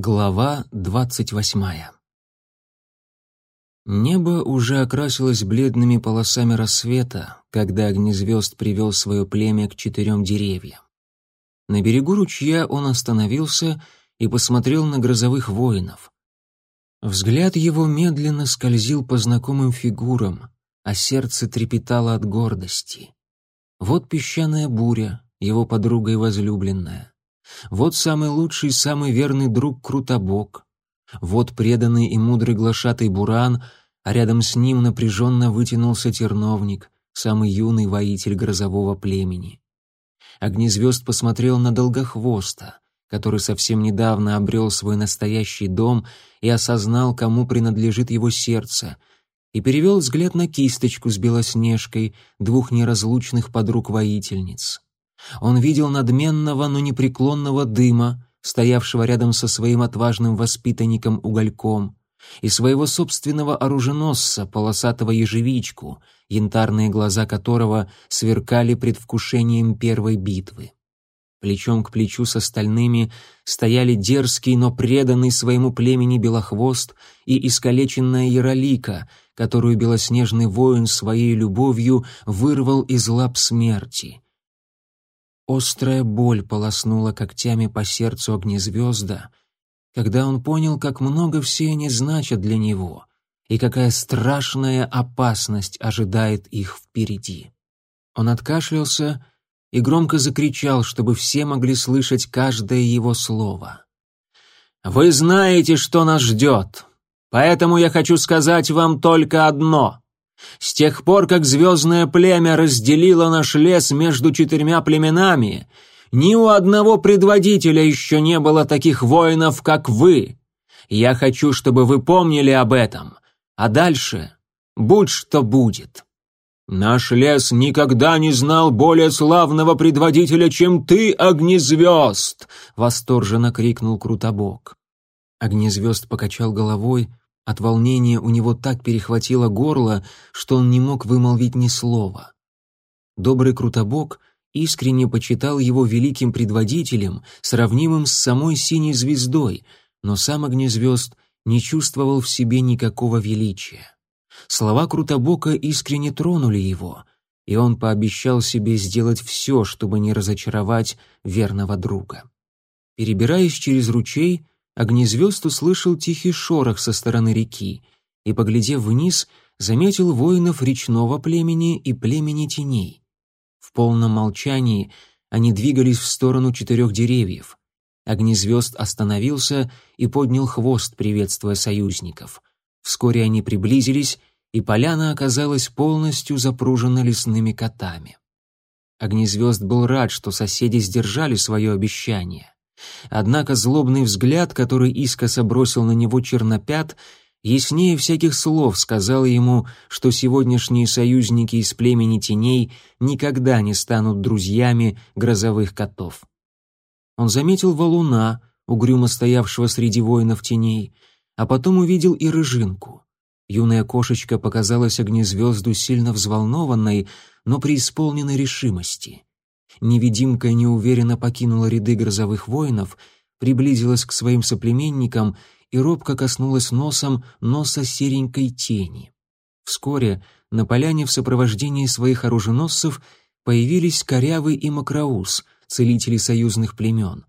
Глава двадцать восьмая Небо уже окрасилось бледными полосами рассвета, когда огнезвезд привел свое племя к четырем деревьям. На берегу ручья он остановился и посмотрел на грозовых воинов. Взгляд его медленно скользил по знакомым фигурам, а сердце трепетало от гордости. Вот песчаная буря, его подруга и возлюбленная — вот самый лучший, самый верный друг Крутобок. Вот преданный и мудрый глашатый Буран, а рядом с ним напряженно вытянулся Терновник, самый юный воитель грозового племени. Огнезвезд посмотрел на Долгохвоста, который совсем недавно обрел свой настоящий дом и осознал, кому принадлежит его сердце, и перевел взгляд на кисточку с Белоснежкой, двух неразлучных подруг-воительниц. Он видел надменного, но непреклонного дыма, стоявшего рядом со своим отважным воспитанником Угольком, и своего собственного оруженосца, полосатого ежевичку, янтарные глаза которого сверкали предвкушением первой битвы. Плечом к плечу с остальными стояли дерзкий, но преданный своему племени Белохвост и искалеченная Яролика, которую белоснежный воин своей любовью вырвал из лап смерти — Острая боль полоснула когтями по сердцу огнезвезда, когда он понял, как много все они значат для него и какая страшная опасность ожидает их впереди. Он откашлялся и громко закричал, чтобы все могли слышать каждое его слово. «Вы знаете, что нас ждет, поэтому я хочу сказать вам только одно. С тех пор, как звездное племя разделило наш лес между четырьмя племенами, ни у одного предводителя еще не было таких воинов, как вы. Я хочу, чтобы вы помнили об этом. А дальше будь что будет. Наш лес никогда не знал более славного предводителя, чем ты, Огнезвезд!» — восторженно крикнул Крутобок. Огнезвезд покачал головой, от волнения у него так перехватило горло, что он не мог вымолвить ни слова. Добрый Крутобок искренне почитал его великим предводителем, сравнимым с самой синей звездой, но сам огнезвезд не чувствовал в себе никакого величия. Слова Крутобока искренне тронули его, и он пообещал себе сделать все, чтобы не разочаровать верного друга. Перебираясь через ручей, огнезвезд услышал тихий шорох со стороны реки и, поглядев вниз, заметил воинов речного племени и племени теней. В полном молчании они двигались в сторону четырех деревьев. Огнезвезд остановился и поднял хвост, приветствуя союзников. Вскоре они приблизились, и поляна оказалась полностью запружена лесными котами. Огнезвезд был рад, что соседи сдержали свое обещание. Однако злобный взгляд, который искоса бросил на него чернопят, яснее всяких слов сказал ему, что сегодняшние союзники из племени теней никогда не станут друзьями грозовых котов. Он заметил валуна, угрюмо стоявшего среди воинов теней, а потом увидел и рыжинку. Юная кошечка показалась огнезвезду сильно взволнованной, но преисполненной решимости. Невидимка неуверенно покинула ряды грозовых воинов, приблизилась к своим соплеменникам и робко коснулась носом носа серенькой тени. Вскоре на поляне в сопровождении своих оруженосцев появились Корявы и Макроус, целители союзных племен.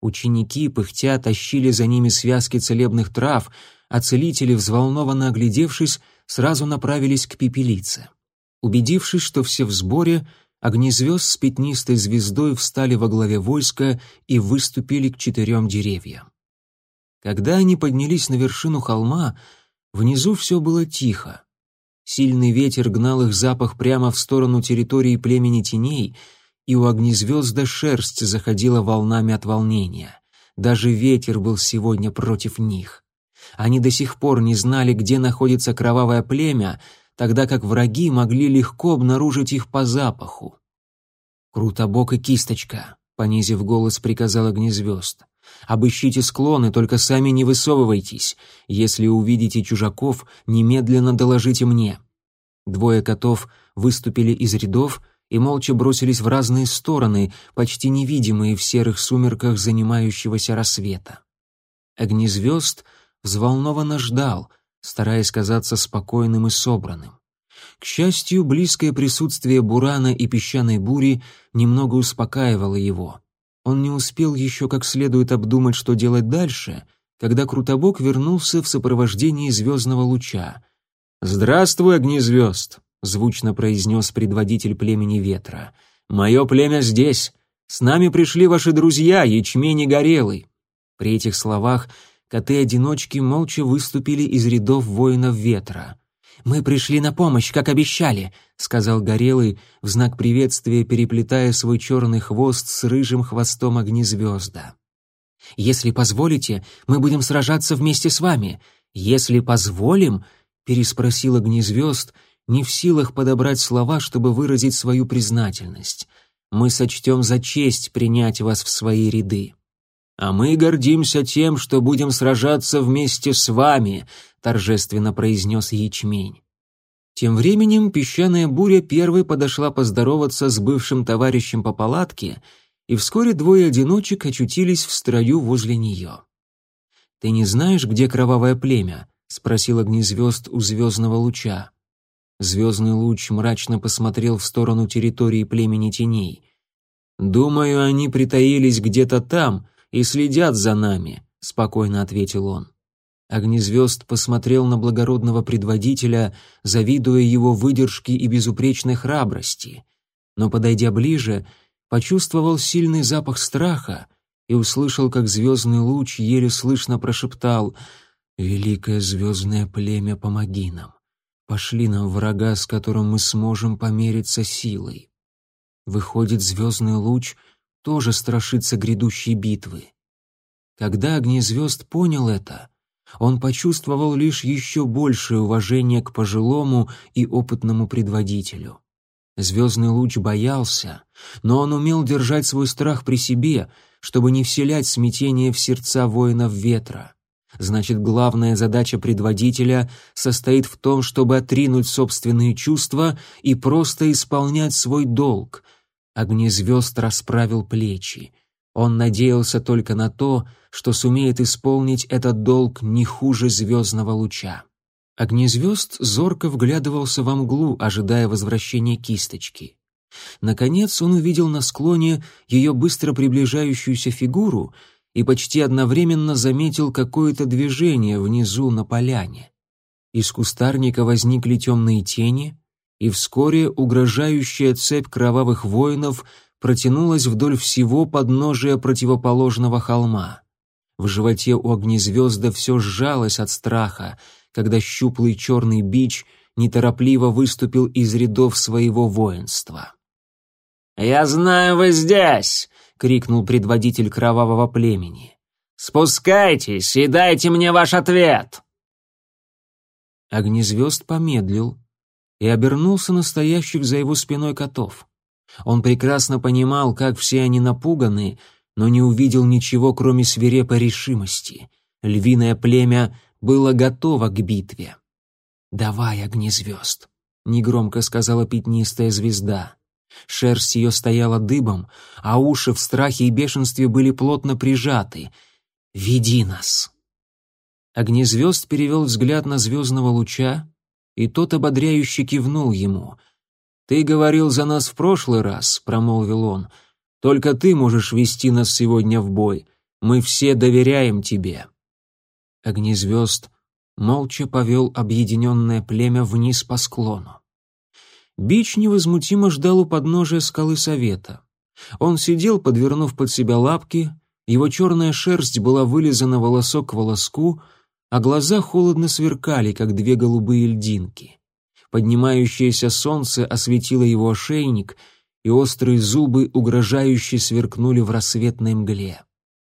Ученики, пыхтя, тащили за ними связки целебных трав, а целители, взволнованно оглядевшись, сразу направились к пепелице. Убедившись, что все в сборе, Огни звезд с пятнистой звездой встали во главе войска и выступили к четырем деревьям. Когда они поднялись на вершину холма, внизу все было тихо. Сильный ветер гнал их запах прямо в сторону территории племени теней, и у огнезвезда шерсть заходила волнами от волнения. Даже ветер был сегодня против них. Они до сих пор не знали, где находится кровавое племя — тогда как враги могли легко обнаружить их по запаху. «Крутобок и кисточка», — понизив голос, приказал огнезвезд. «Обыщите склоны, только сами не высовывайтесь. Если увидите чужаков, немедленно доложите мне». Двое котов выступили из рядов и молча бросились в разные стороны, почти невидимые в серых сумерках занимающегося рассвета. Огнезвезд взволнованно ждал — стараясь казаться спокойным и собранным. К счастью, близкое присутствие Бурана и песчаной бури немного успокаивало его. Он не успел еще как следует обдумать, что делать дальше, когда Крутобок вернулся в сопровождении звездного луча. «Здравствуй, огнезвезд!» — звучно произнес предводитель племени ветра. «Мое племя здесь! С нами пришли ваши друзья, ячмень и горелый!» При этих словах Коты-одиночки молча выступили из рядов воинов ветра. «Мы пришли на помощь, как обещали», — сказал Горелый, в знак приветствия переплетая свой черный хвост с рыжим хвостом огнезвезда. «Если позволите, мы будем сражаться вместе с вами. Если позволим», — переспросил огнезвезд, не в силах подобрать слова, чтобы выразить свою признательность. «Мы сочтем за честь принять вас в свои ряды» а мы гордимся тем, что будем сражаться вместе с вами», — торжественно произнес ячмень. Тем временем песчаная буря первой подошла поздороваться с бывшим товарищем по палатке, и вскоре двое одиночек очутились в строю возле нее. «Ты не знаешь, где кровавое племя?» — спросил огнезвезд у звездного луча. Звездный луч мрачно посмотрел в сторону территории племени теней. «Думаю, они притаились где-то там», и следят за нами», — спокойно ответил он. Огнезвезд посмотрел на благородного предводителя, завидуя его выдержке и безупречной храбрости, но, подойдя ближе, почувствовал сильный запах страха и услышал, как звездный луч еле слышно прошептал «Великое звездное племя, помоги нам! Пошли нам врага, с которым мы сможем помериться силой!» Выходит, звездный луч — тоже страшится грядущей битвы. Когда Огнезвезд понял это, он почувствовал лишь еще большее уважение к пожилому и опытному предводителю. Звездный луч боялся, но он умел держать свой страх при себе, чтобы не вселять смятение в сердца воинов ветра. Значит, главная задача предводителя состоит в том, чтобы отринуть собственные чувства и просто исполнять свой долг, Огни звезд расправил плечи. Он надеялся только на то, что сумеет исполнить этот долг не хуже звездного луча. Огнезвезд зорко вглядывался во мглу, ожидая возвращения кисточки. Наконец он увидел на склоне ее быстро приближающуюся фигуру и почти одновременно заметил какое-то движение внизу на поляне. Из кустарника возникли темные тени — и вскоре угрожающая цепь кровавых воинов протянулась вдоль всего подножия противоположного холма. В животе у огнезвезда все сжалось от страха, когда щуплый черный бич неторопливо выступил из рядов своего воинства. «Я знаю, вы здесь!» — крикнул предводитель кровавого племени. «Спускайтесь и дайте мне ваш ответ!» Огнезвезд помедлил, и обернулся настоящих за его спиной котов. Он прекрасно понимал, как все они напуганы, но не увидел ничего, кроме свирепой решимости. Львиное племя было готово к битве. «Давай, огнезвезд!» — негромко сказала пятнистая звезда. Шерсть ее стояла дыбом, а уши в страхе и бешенстве были плотно прижаты. «Веди нас!» Огнезвезд перевел взгляд на звездного луча, и тот ободряюще кивнул ему. «Ты говорил за нас в прошлый раз», — промолвил он. «Только ты можешь вести нас сегодня в бой. Мы все доверяем тебе». Огнезвезд молча повел объединенное племя вниз по склону. Бич невозмутимо ждал у подножия скалы Совета. Он сидел, подвернув под себя лапки, его черная шерсть была вылизана волосок к волоску — а глаза холодно сверкали, как две голубые льдинки. Поднимающееся солнце осветило его ошейник, и острые зубы угрожающе сверкнули в рассветной мгле.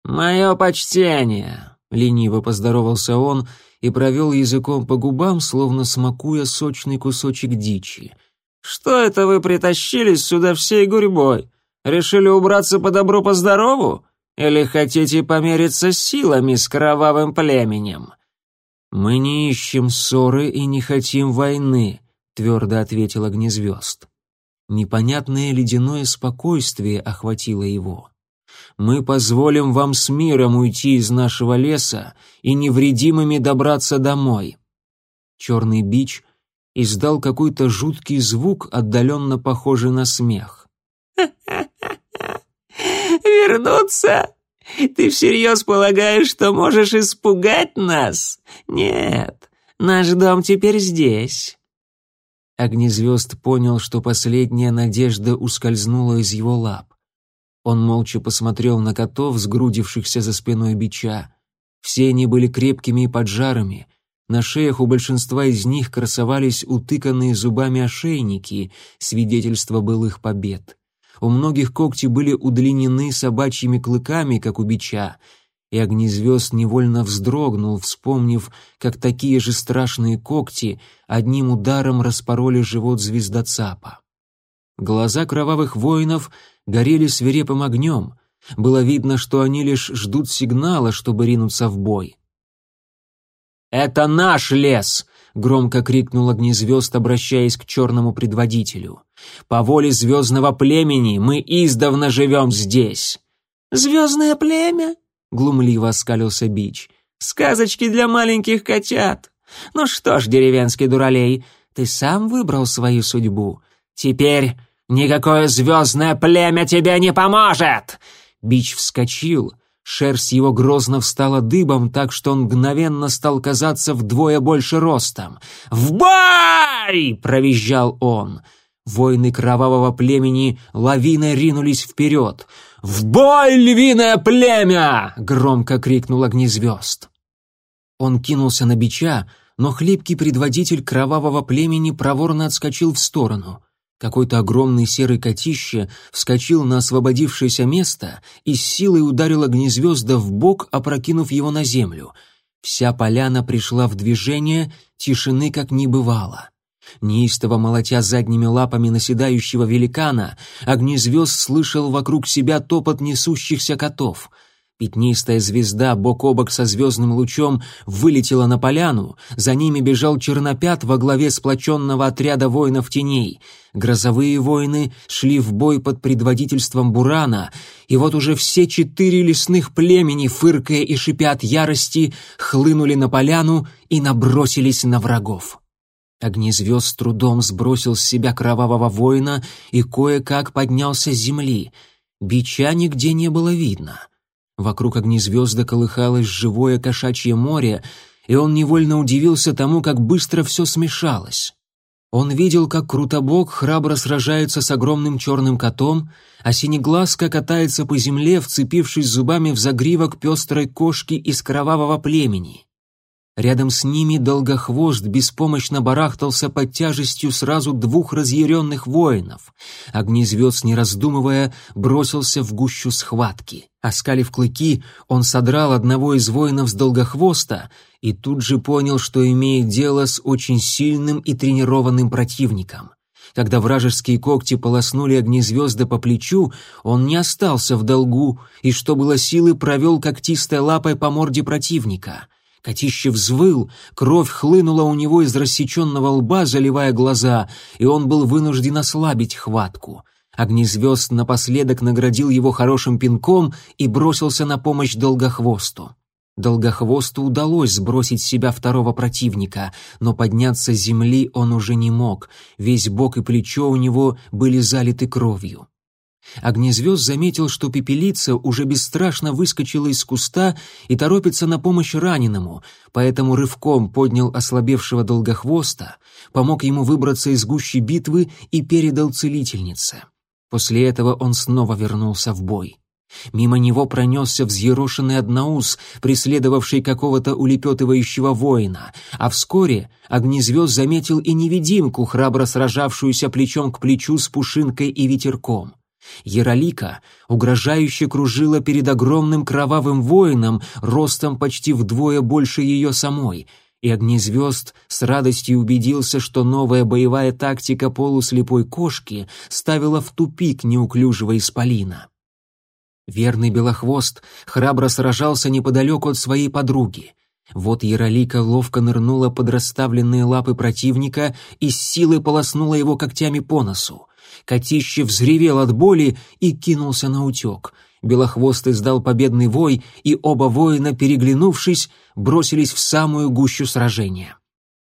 «Мое почтение!» — лениво поздоровался он и провел языком по губам, словно смакуя сочный кусочек дичи. «Что это вы притащились сюда всей гурьбой? Решили убраться по добру, по? Или хотите помериться силами с кровавым племенем?» «Мы не ищем ссоры и не хотим войны», — твердо ответил огнезвезд. Непонятное ледяное спокойствие охватило его. «Мы позволим вам с миром уйти из нашего леса и невредимыми добраться домой». Черный бич издал какой-то жуткий звук, отдаленно похожий на смех. «Вернуться ты всерьез полагаешь, что можешь испугать нас? Нет, наш дом теперь здесь». Огнезвезд понял, что последняя надежда ускользнула из его лап. Он молча посмотрел на котов, сгрудившихся за спиной бича. Все они были крепкими и поджарами. На шеях у большинства из них красовались утыканные зубами ошейники, свидетельство был их побед. У многих когти были удлинены собачьими клыками, как у бича, и огнезвезд невольно вздрогнул, вспомнив, как такие же страшные когти одним ударом распороли живот звездоцапа. Глаза кровавых воинов горели свирепым огнем. Было видно, что они лишь ждут сигнала, чтобы ринуться в бой. «Это наш лес!» Громко крикнул огнезвезд, обращаясь к черному предводителю. «По воле звездного племени мы издавна живем здесь!» «Звездное племя?» — глумливо оскалился Бич. «Сказочки для маленьких котят! Ну что ж, деревенский дуралей, ты сам выбрал свою судьбу. Теперь никакое звездное племя тебя не поможет!» Бич вскочил — Шерсть его грозно встала дыбом, так что он мгновенно стал казаться вдвое больше ростом. «В бой!» — провизжал он. Войны кровавого племени лавиной ринулись вперед. «В бой, львиное племя!» — громко крикнул огнезвезд. Он кинулся на бича, но хлипкий предводитель кровавого племени проворно отскочил в сторону. Какой-то огромный серый котище вскочил на освободившееся место и с силой ударил огнезвезда в бок, опрокинув его на землю. Вся поляна пришла в движение, тишины как не бывало. Неистово молотя задними лапами наседающего великана, огнезвезд слышал вокруг себя топот несущихся котов — Пятнистая звезда бок о бок со звездным лучом вылетела на поляну. За ними бежал Чернопят во главе сплоченного отряда воинов теней. Грозовые воины шли в бой под предводительством Бурана, и вот уже все четыре лесных племени, фыркая и шипя от ярости, хлынули на поляну и набросились на врагов. Огнезвезд с трудом сбросил с себя кровавого воина и кое-как поднялся с земли. Бича нигде не было видно — Вокруг огни звезды колыхалось живое кошачье море, и он невольно удивился тому, как быстро все смешалось. Он видел, как Крутобок храбро сражается с огромным черным котом, а Синеглазка катается по земле, вцепившись зубами в загривок пестрой кошки из кровавого племени. Рядом с ними Долгохвост беспомощно барахтался под тяжестью сразу двух разъяренных воинов. Огнезвезд, не раздумывая, бросился в гущу схватки. Оскалив клыки, он содрал одного из воинов с Долгохвоста и тут же понял, что имеет дело с очень сильным и тренированным противником. Когда вражеские когти полоснули Огнезвезды по плечу, он не остался в долгу и, что было силы, провел когтистой лапой по морде противника — Котищев взвыл, кровь хлынула у него из рассеченного лба, заливая глаза, и он был вынужден ослабить хватку. Огнезвезд напоследок наградил его хорошим пинком и бросился на помощь Долгохвосту. Долгохвосту удалось сбросить с себя второго противника, но подняться с земли он уже не мог, весь бок и плечо у него были залиты кровью. Огнезвезд заметил, что пепелица уже бесстрашно выскочила из куста и торопится на помощь раненому, поэтому рывком поднял ослабевшего долгохвоста, помог ему выбраться из гущи битвы и передал целительнице. После этого он снова вернулся в бой. Мимо него пронесся взъерошенный одноус, преследовавший какого-то улепетывающего воина, а вскоре огнезвезд заметил и невидимку, храбро сражавшуюся плечом к плечу с пушинкой и ветерком. Еролика, угрожающе кружила перед огромным кровавым воином, ростом почти вдвое больше ее самой, и Огнезвезд с радостью убедился, что новая боевая тактика полуслепой кошки ставила в тупик неуклюжего исполина. Верный Белохвост храбро сражался неподалеку от своей подруги. Вот Еролика ловко нырнула под расставленные лапы противника и с силой полоснула его когтями по носу. Котище взревел от боли и кинулся на утек. Белохвост издал победный вой, и оба воина, переглянувшись, бросились в самую гущу сражения.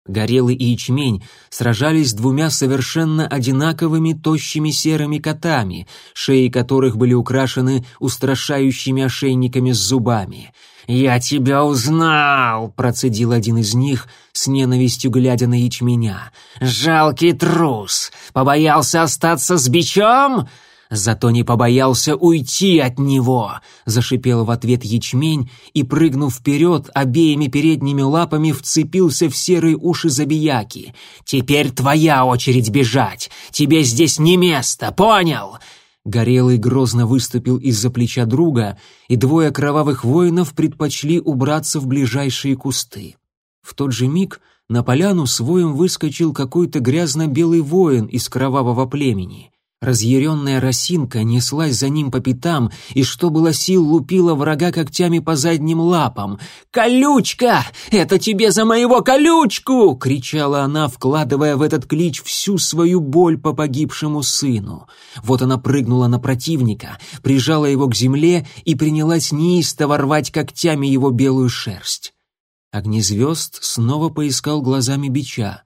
Горелый и ячмень сражались двумя совершенно одинаковыми тощими серыми котами, шеи которых были украшены устрашающими ошейниками с зубами — «Я тебя узнал!» — процедил один из них, с ненавистью глядя на ячменя. «Жалкий трус! Побоялся остаться с бичом?» «Зато не побоялся уйти от него!» — зашипел в ответ ячмень и, прыгнув вперед, обеими передними лапами вцепился в серые уши забияки. «Теперь твоя очередь бежать! Тебе здесь не место, понял? Горелый грозно выступил из-за плеча друга, и двое кровавых воинов предпочли убраться в ближайшие кусты. В тот же миг на поляну с воем выскочил какой-то грязно-белый воин из кровавого племени. Разъяренная росинка неслась за ним по пятам и, что было сил, лупила врага когтями по задним лапам. «Колючка! Это тебе за моего колючку!» — кричала она, вкладывая в этот клич всю свою боль по погибшему сыну. Вот она прыгнула на противника, прижала его к земле и принялась неистово рвать когтями его белую шерсть. Огнезвезд снова поискал глазами бича —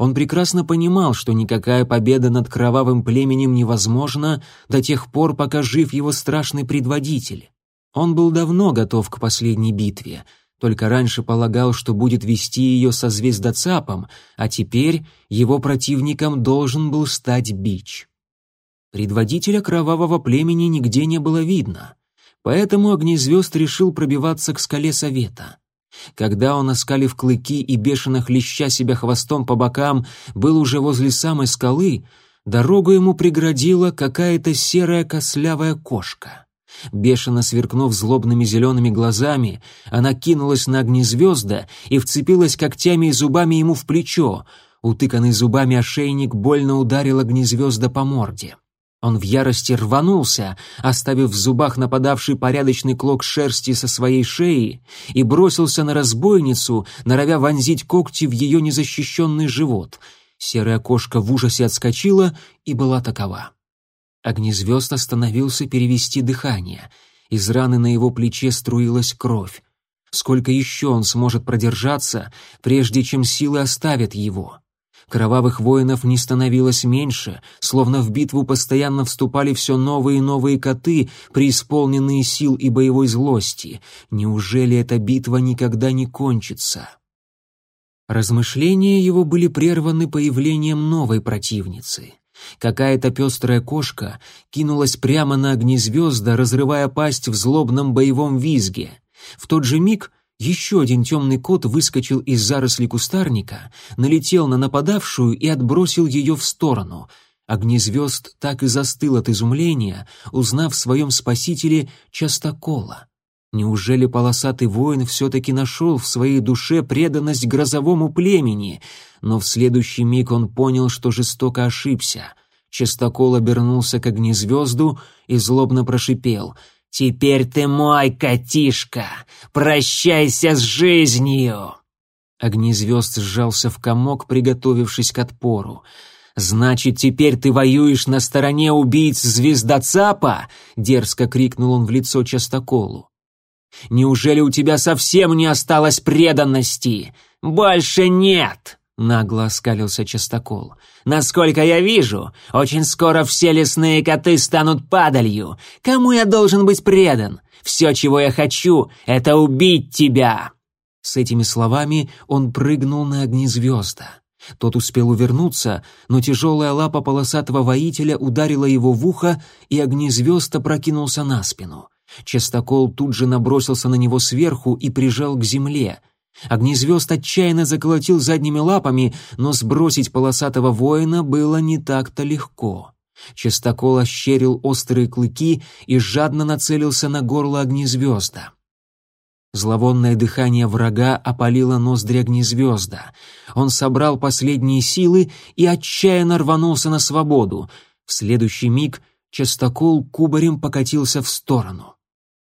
он прекрасно понимал, что никакая победа над кровавым племенем невозможна до тех пор, пока жив его страшный предводитель. Он был давно готов к последней битве, только раньше полагал, что будет вести ее со звездоцапом, а теперь его противником должен был стать Бич. Предводителя кровавого племени нигде не было видно, поэтому Огнезвезд решил пробиваться к скале Совета — когда он, оскалив клыки и бешено хлеща себя хвостом по бокам, был уже возле самой скалы, дорогу ему преградила какая-то серая кослявая кошка. Бешено сверкнув злобными зелеными глазами, она кинулась на огнезвезда и вцепилась когтями и зубами ему в плечо. Утыканный зубами ошейник больно ударил огнезвезда по морде. Он в ярости рванулся, оставив в зубах нападавший порядочный клок шерсти со своей шеи, и бросился на разбойницу, норовя вонзить когти в ее незащищенный живот. Серая кошка в ужасе отскочила и была такова. Огнезвезд остановился перевести дыхание. Из раны на его плече струилась кровь. Сколько еще он сможет продержаться, прежде чем силы оставят его? Кровавых воинов не становилось меньше, словно в битву постоянно вступали все новые и новые коты, преисполненные сил и боевой злости. Неужели эта битва никогда не кончится? Размышления его были прерваны появлением новой противницы. Какая-то пестрая кошка кинулась прямо на огнезвезда, разрывая пасть в злобном боевом визге. В тот же миг — еще один темный кот выскочил из заросли кустарника, налетел на нападавшую и отбросил ее в сторону. Огнезвезд так и застыл от изумления, узнав в своем спасителе частокола. Неужели полосатый воин все-таки нашел в своей душе преданность грозовому племени? Но в следующий миг он понял, что жестоко ошибся. Частокол обернулся к огнезвезду и злобно прошипел — Теперь ты мой, котишка, прощайся с жизнью!» Огни сжался в комок, приготовившись к отпору. «Значит, теперь ты воюешь на стороне убийц звездоцапа?» — дерзко крикнул он в лицо Частоколу. «Неужели у тебя совсем не осталось преданности? Больше нет!» нагло оскалился Чистокол. «Насколько я вижу, очень скоро все лесные коты станут падалью. Кому я должен быть предан? Все, чего я хочу, это убить тебя!» С этими словами он прыгнул на огнезвезда. Тот успел увернуться, но тяжелая лапа полосатого воителя ударила его в ухо, и огнезвезд опрокинулся на спину. Чистокол тут же набросился на него сверху и прижал к земле — Огнезвезд отчаянно заколотил задними лапами, но сбросить полосатого воина было не так-то легко. Частокол ощерил острые клыки и жадно нацелился на горло огнезвезда. Зловонное дыхание врага опалило ноздри огнезвезда. Он собрал последние силы и отчаянно рванулся на свободу. В следующий миг частокол кубарем покатился в сторону.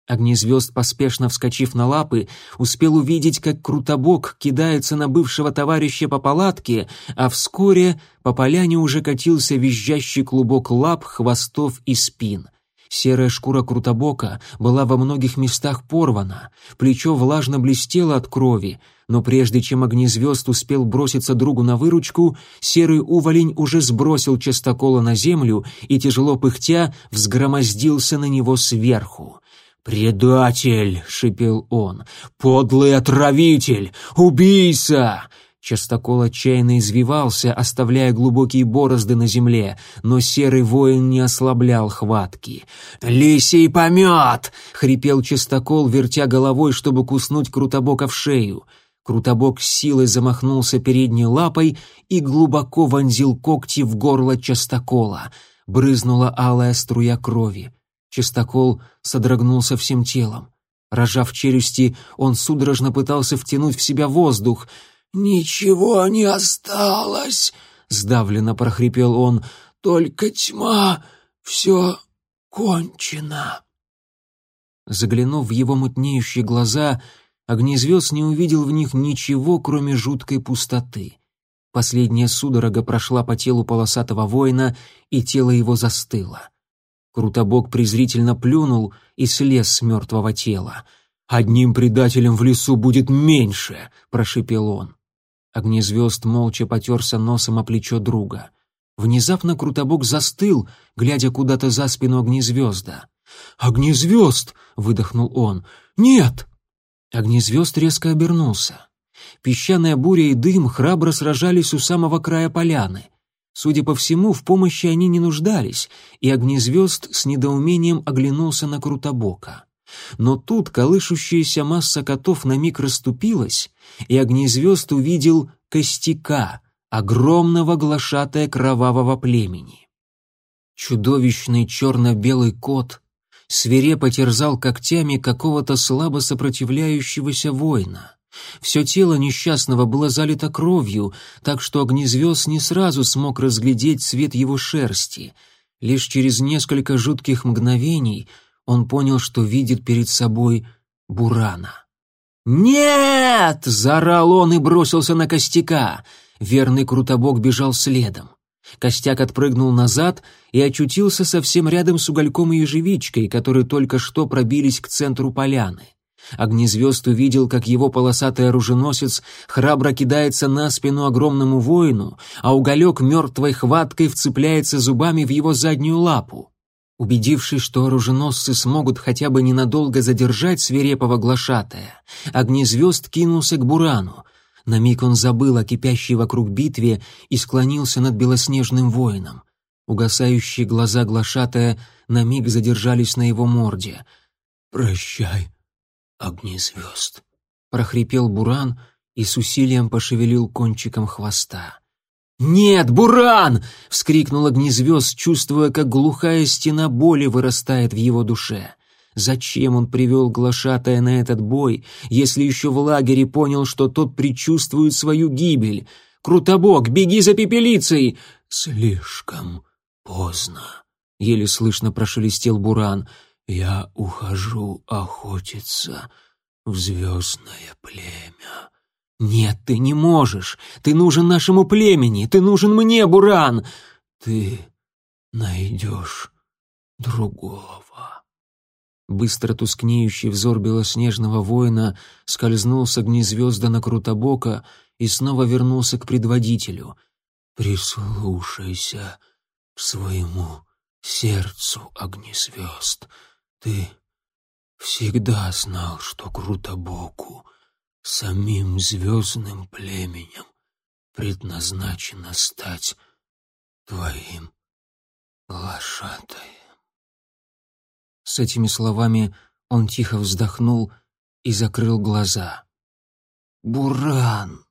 Огнезвезд, поспешно вскочив на лапы, успел увидеть, как Крутобок кидается на бывшего товарища по палатке, а вскоре по поляне уже катился визжащий клубок лап, хвостов и спин. Серая шкура Крутобока была во многих местах порвана, плечо влажно блестело от крови, но прежде чем Огнезвезд успел броситься другу на выручку, серый уволень уже сбросил частокола на землю и, тяжело пыхтя, взгромоздился на него сверху. «Предатель!» — шипел он. «Подлый отравитель! Убийца!» Частокол отчаянно извивался, оставляя глубокие борозды на земле, но серый воин не ослаблял хватки. «Лисий помет!» — хрипел Частокол, вертя головой, чтобы куснуть Крутобока в шею. Крутобок с силой замахнулся передней лапой и глубоко вонзил когти в горло Частокола. Брызнула алая струя крови. Чистокол содрогнулся всем телом. Рожав челюсти, он судорожно пытался втянуть в себя воздух. «Ничего не осталось!» — сдавленно прохрипел он. «Только тьма! Все кончено!» Заглянув в его мутнеющие глаза, огнезвезд не увидел в них ничего, кроме жуткой пустоты. Последняя судорога прошла по телу полосатого воина, и тело его застыло. — Рутобок презрительно плюнул и слез с мертвого тела. «Одним предателем в лесу будет меньше!» — прошипел он. Огнезвезд молча потерся носом о плечо друга. Внезапно Крутобок застыл, глядя куда-то за спину Огнезвезда. «Огнезвезд!» — выдохнул он. «Нет!» Огнезвезд резко обернулся. Песчаная буря и дым храбро сражались у самого края поляны — Судя по всему, в помощи они не нуждались, и огнезвезд с недоумением оглянулся на Крутобока. Но тут колышущаяся масса котов на миг расступилась, и огнезвезд увидел костяка, огромного глашатая кровавого племени. Чудовищный черно-белый кот свирепо терзал когтями какого-то слабо сопротивляющегося воина — все тело несчастного было залито кровью, так что огнезвезд не сразу смог разглядеть цвет его шерсти. Лишь через несколько жутких мгновений он понял, что видит перед собой Бурана. «Нет!» — заорал он и бросился на костяка. Верный Крутобок бежал следом. Костяк отпрыгнул назад и очутился совсем рядом с угольком и ежевичкой, которые только что пробились к центру поляны. Огни звезд увидел, как его полосатый оруженосец храбро кидается на спину огромному воину, а уголек мертвой хваткой вцепляется зубами в его заднюю лапу. Убедившись, что оруженосцы смогут хотя бы ненадолго задержать свирепого глашатая, огнезвезд кинулся к Бурану. На миг он забыл о кипящей вокруг битве и склонился над белоснежным воином. Угасающие глаза глашатая на миг задержались на его морде. «Прощай», Огни звезд. Прохрипел Буран, и с усилием пошевелил кончиком хвоста. «Нет, Буран!» — вскрикнул огнезвезд, чувствуя, как глухая стена боли вырастает в его душе. Зачем он привел глашатая на этот бой, если еще в лагере понял, что тот предчувствует свою гибель? «Крутобок, беги за пепелицей!» «Слишком поздно!» — еле слышно прошелестел Буран — я ухожу охотиться в звездное племя. Нет, ты не можешь. Ты нужен нашему племени. Ты нужен мне, Буран. Ты найдешь другого. Быстро тускнеющий взор белоснежного воина скользнул с огнезвезда на Крутобока и снова вернулся к предводителю. «Прислушайся к своему сердцу огнезвезд», ты всегда знал, что круто Крутобоку, самим звездным племенем, предназначено стать твоим лошадой. С этими словами он тихо вздохнул и закрыл глаза. «Буран!»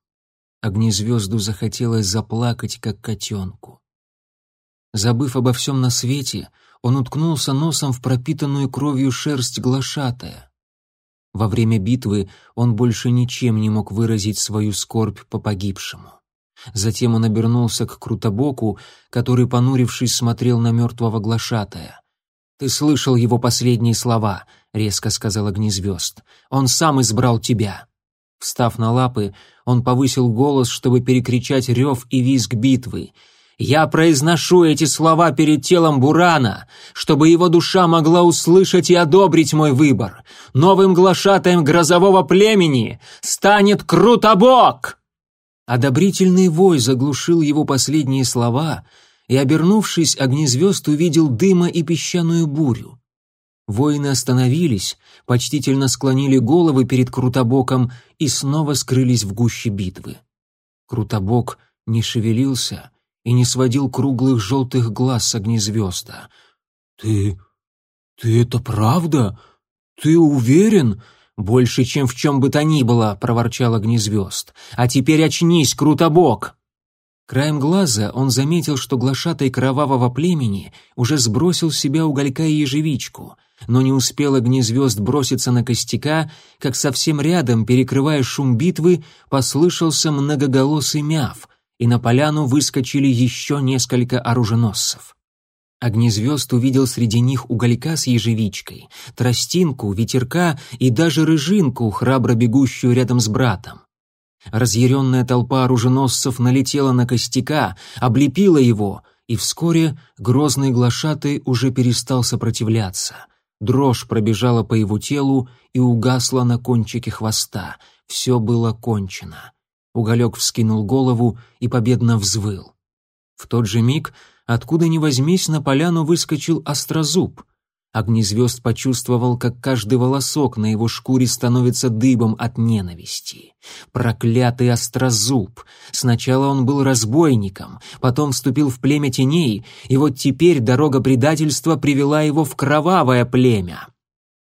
Огнезвезду захотелось заплакать, как котенку. Забыв обо всем на свете, — он уткнулся носом в пропитанную кровью шерсть глашатая. Во время битвы он больше ничем не мог выразить свою скорбь по погибшему. Затем он обернулся к Крутобоку, который, понурившись, смотрел на мертвого глашатая. «Ты слышал его последние слова», — резко сказал Огнезвезд. «Он сам избрал тебя». Встав на лапы, он повысил голос, чтобы перекричать рев и визг битвы — я произношу эти слова перед телом Бурана, чтобы его душа могла услышать и одобрить мой выбор. Новым глашатаем грозового племени станет Крутобок!» Одобрительный вой заглушил его последние слова, и, обернувшись, огнезвезд увидел дыма и песчаную бурю. Воины остановились, почтительно склонили головы перед Крутобоком и снова скрылись в гуще битвы. Крутобок не шевелился — и не сводил круглых желтых глаз с огнезвезда. «Ты... ты это правда? Ты уверен?» «Больше, чем в чем бы то ни было», — проворчал огнезвезд. «А теперь очнись, Крутобок!» Краем глаза он заметил, что глашатай кровавого племени уже сбросил с себя уголька и ежевичку, но не успел огнезвезд броситься на костяка, как совсем рядом, перекрывая шум битвы, послышался многоголосый мяв — и на поляну выскочили еще несколько оруженосцев. Огнезвезд увидел среди них уголька с ежевичкой, тростинку, ветерка и даже рыжинку, храбро бегущую рядом с братом. Разъяренная толпа оруженосцев налетела на костяка, облепила его, и вскоре грозный глашатый уже перестал сопротивляться. Дрожь пробежала по его телу и угасла на кончике хвоста. Все было кончено. Уголек вскинул голову и победно взвыл. В тот же миг, откуда ни возьмись, на поляну выскочил острозуб. Огнезвезд почувствовал, как каждый волосок на его шкуре становится дыбом от ненависти. Проклятый острозуб! Сначала он был разбойником, потом вступил в племя теней, и вот теперь дорога предательства привела его в кровавое племя.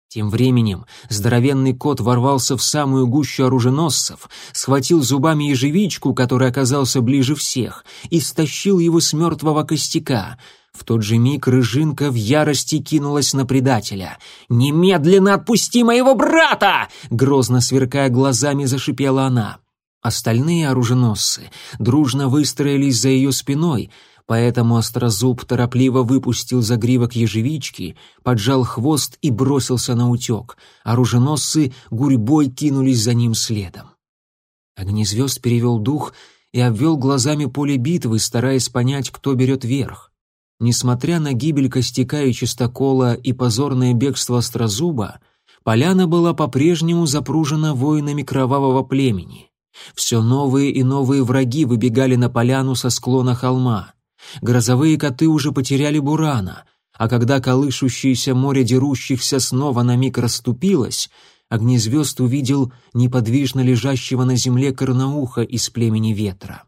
Тем временем здоровенный кот ворвался в самую гущу оруженосцев, схватил зубами ежевичку, который оказался ближе всех, и стащил его с мертвого костяка. В тот же миг Рыжинка в ярости кинулась на предателя. «Немедленно отпусти моего брата!» — грозно сверкая глазами, зашипела она. Остальные оруженосцы дружно выстроились за ее спиной, Поэтому острозуб торопливо выпустил загривок ежевички, поджал хвост и бросился на утек. Оруженосцы гурьбой кинулись за ним следом. Огнезвезд перевел дух и обвел глазами поле битвы, стараясь понять, кто берет верх. Несмотря на гибель Костяка и Чистокола и позорное бегство Острозуба, поляна была по-прежнему запружена воинами кровавого племени. Все новые и новые враги выбегали на поляну со склона холма. Грозовые коты уже потеряли Бурана, а когда колышущееся море дерущихся снова на миг расступилось, огнезвезд увидел неподвижно лежащего на земле корнауха из племени ветра.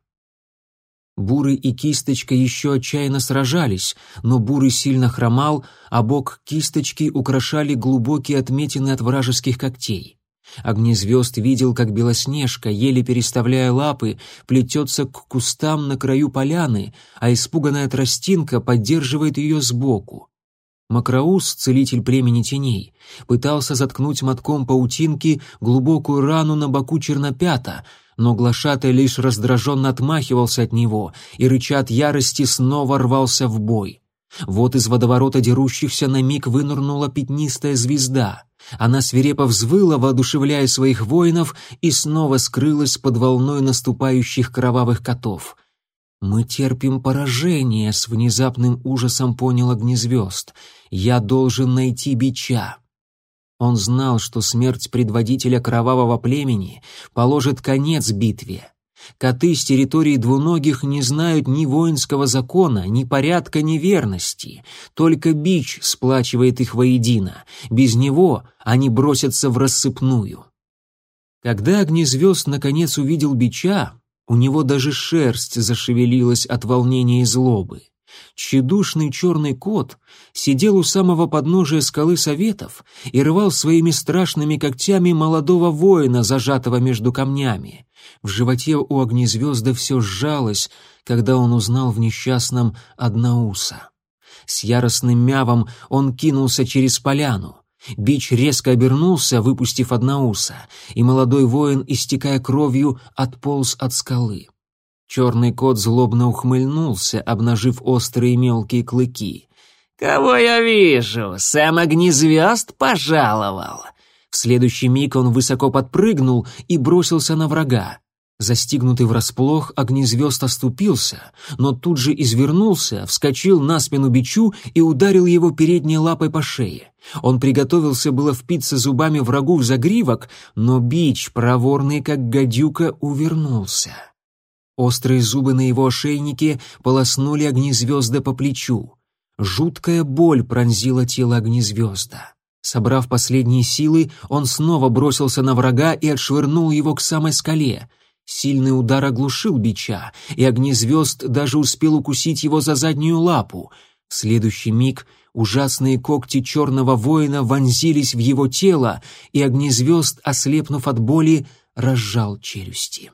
Буры и кисточка еще отчаянно сражались, но Буры сильно хромал, а бок кисточки украшали глубокие отметины от вражеских когтей. Огнезвезд видел, как Белоснежка, еле переставляя лапы, плетется к кустам на краю поляны, а испуганная тростинка поддерживает ее сбоку. Макроус, целитель племени теней, пытался заткнуть мотком паутинки глубокую рану на боку чернопята, но глашатый лишь раздраженно отмахивался от него и, рыча от ярости, снова рвался в бой. Вот из водоворота дерущихся на миг вынырнула пятнистая звезда. Она свирепо взвыла, воодушевляя своих воинов, и снова скрылась под волной наступающих кровавых котов. «Мы терпим поражение», — с внезапным ужасом понял огнезвезд. «Я должен найти бича». Он знал, что смерть предводителя кровавого племени положит конец битве. Коты с территории двуногих не знают ни воинского закона, ни порядка, ни верности. Только бич сплачивает их воедино. Без него они бросятся в рассыпную. Когда Огнезвезд наконец увидел бича, у него даже шерсть зашевелилась от волнения и злобы. Чедушный черный кот сидел у самого подножия скалы Советов и рвал своими страшными когтями молодого воина, зажатого между камнями. В животе у огнезвезда все сжалось, когда он узнал в несчастном Одноуса. С яростным мявом он кинулся через поляну. Бич резко обернулся, выпустив Одноуса, и молодой воин, истекая кровью, отполз от скалы. Черный кот злобно ухмыльнулся, обнажив острые мелкие клыки. «Кого я вижу? Сам огнезвезд пожаловал!» В следующий миг он высоко подпрыгнул и бросился на врага. Застигнутый врасплох, огнезвезд оступился, но тут же извернулся, вскочил на спину бичу и ударил его передней лапой по шее. Он приготовился было впиться зубами врагу в загривок, но бич, проворный как гадюка, увернулся. Острые зубы на его ошейнике полоснули огнезвезда по плечу. Жуткая боль пронзила тело огнезвезда. Собрав последние силы, он снова бросился на врага и отшвырнул его к самой скале. Сильный удар оглушил бича, и огнезвезд даже успел укусить его за заднюю лапу. В следующий миг ужасные когти черного воина вонзились в его тело, и огнезвезд, ослепнув от боли, разжал челюсти.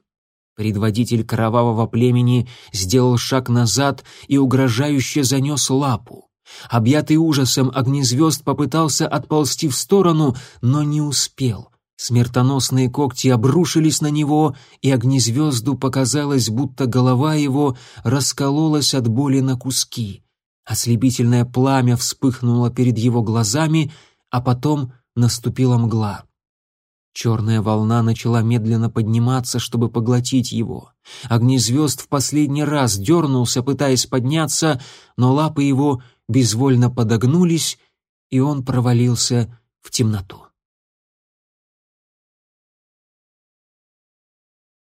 Предводитель кровавого племени сделал шаг назад и угрожающе занес лапу. Объятый ужасом огнезвезд попытался отползти в сторону, но не успел. Смертоносные когти обрушились на него, и огнезвезду показалось, будто голова его раскололась от боли на куски. Ослепительное пламя вспыхнуло перед его глазами, а потом наступила мгла. Черная волна начала медленно подниматься, чтобы поглотить его. Огнезвезд в последний раз дернулся, пытаясь подняться, но лапы его безвольно подогнулись, и он провалился в темноту.